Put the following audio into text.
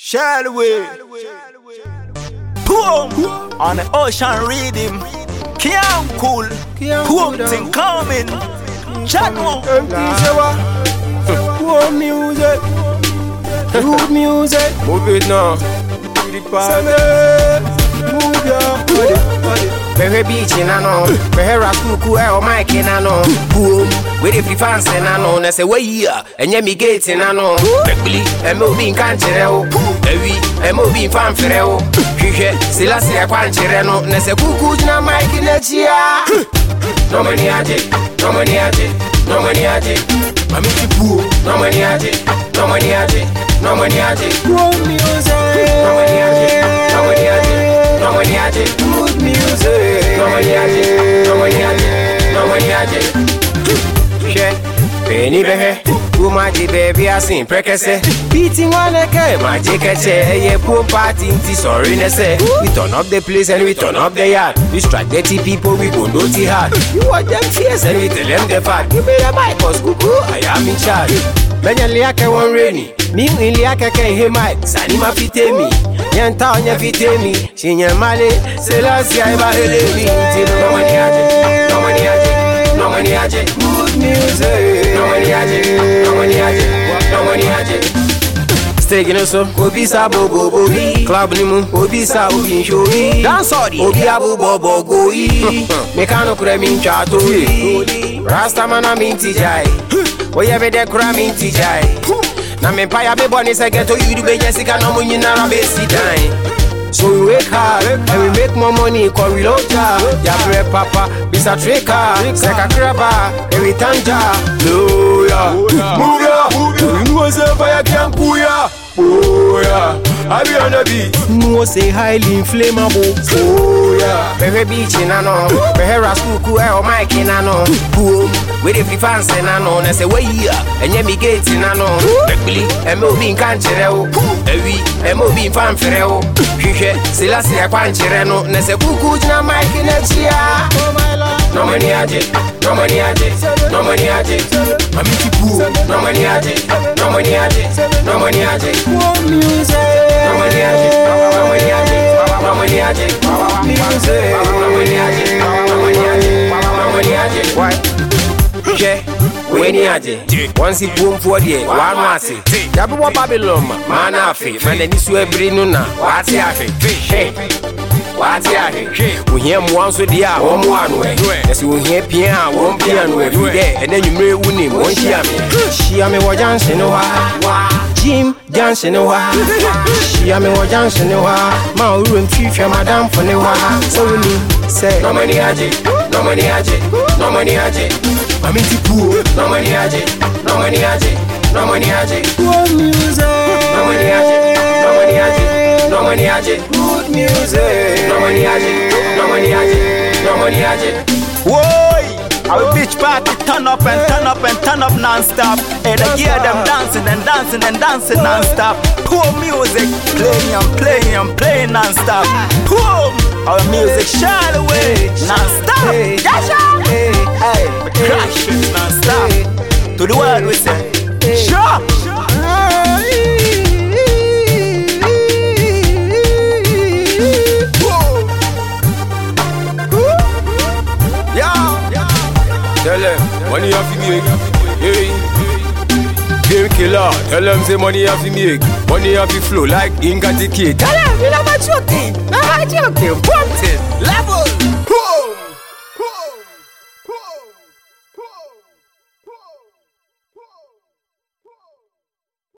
Shall we? Boom! On the ocean rhythm. Can't cool. Boom thing coming. Chat one. Poor music, good music. Move it now. The party, move your body, body. Bɛhwɛ beach na no bɛhwɛ rakuku ɛwɔ mic na no buom wede fi fans na no na sɛ wayi a ɛnyɛ me gate na no bɛkpili ɛmɛ obi nka nkyerɛ wo awi ɛmɛ obi mfa mfrɛ wo hwehwɛ silasi ɛkwa nkyerɛ no na sɛ kuku gyina mic n'akyi a nɔmani agye nɔmani agye nɔmani agye mame ti buo nɔmani agye nɔmani agye nɔmani agye Poor music, nɔmani agye nɔmani agye nɔmani penny bɛhwɛ, womagye baabi ase mpɛkɛsɛ Beating one ɛkɛ, magye kɛkyɛ, ɛyɛ pool party nti sɔre nɛ sɛ We turn up the place and we turn up the yard. We strike dirty people, we go naughty hard. You watch them fierce and we tell them the fact. Give me the mic, cause kuku, I am in charge. Bɛnyɛ liakɛ wɔn reni, mi nwin liakɛ kɛ ihe mic, sani ma fite mi Yɛnta ɔnyɛ fite mi, hyɛnyɛ male, selasi a ɛba hele mi. Nti no nɔmani agye, nɔmani agye, nɔmani agye Good music, Steak no so, obi sa bobo bobi. Club ni mu, obi sa obi nshori. Dance all the, obi abu bobo goyi. Mekano kure mi tori. Rasta man a mi nti jai. Oye be de kura mi nti jai. Na me pa ya be boni se get to you do be Jessica no mu nyina ra be si dan. So we wake hard and we make more money cause we love ya Jabre papa, bisa trika, seka kraba, every tanja Loya, move ya, you know fire can cool ya Oh I be on the beat. No say highly inflammable. Oh yeah Bɛhwɛ beach na no, bɛhwɛ raskuku ɛwɔ mic na no. Buom, wede fi fans na no, na sɛ wayi a, ɛnyɛ me gate na no. Bɛkpili, ɛmɛ obi nka nkyerɛ wo Awi, ɛmɛ obi mfa mfrɛ wo Hwehwɛ, silasi ɛkwa nkyerɛ no, na sɛ kuku gyina mic n'akyi a Nɔmani agye, nɔmani agye, nɔmani agye Mami ti buo, nɔmani agye, nɔmani agye, nɔmani agye Poor music, Nɔmani agye, nɔmani agye, nɔmani agye music. Nobody has it, nobody has it, nobody has it. Why? Hwɛ, w'ani agye wɔnsi puomfoɔ deɛ w'ano ase yabe wɔ babylon ma maa na afe ma n'ani so abiri no na w'ate ahwe hwɛ w'ate ahwe ohia mmoa nso deɛ a wɔn mmoa no ɛ na sɛ ohia pia a wɔn pia no ɛ fi dɛ ɛnɛ nwumire wu nim wɔn hyia me hyia me wɔ junction hɔ a jim junction hɔ a hyia me wɔ junction hɔ a ma owurɔ mfirihwɛ madamfo ne hɔ a sɛ wonim sɛ nɔmani agye nɔmani agye nɔmani agye mame ti puo nɔmani agye nɔmani agye nɔmani agye Poor music, nɔmani agye nɔmani agye nɔmani agye good music. Nɔmani agye nɔmani agye nɔmani agye Whoa! Our beach party turn up and turn up and turn up non-stop. And I hear them dancing and dancing and dancing non-stop. Poor music, playing and playing and playing non-stop. Boom! Our music shine away non-stop. Yes, sir. Hey, Hey, we crash it non-stop. To the world we say, Tell them money have to make. Hey. Game killer, tell them say money have to make. Money have to flow like Inga Tell them, you know what joking. Not joking. Pumping. Level.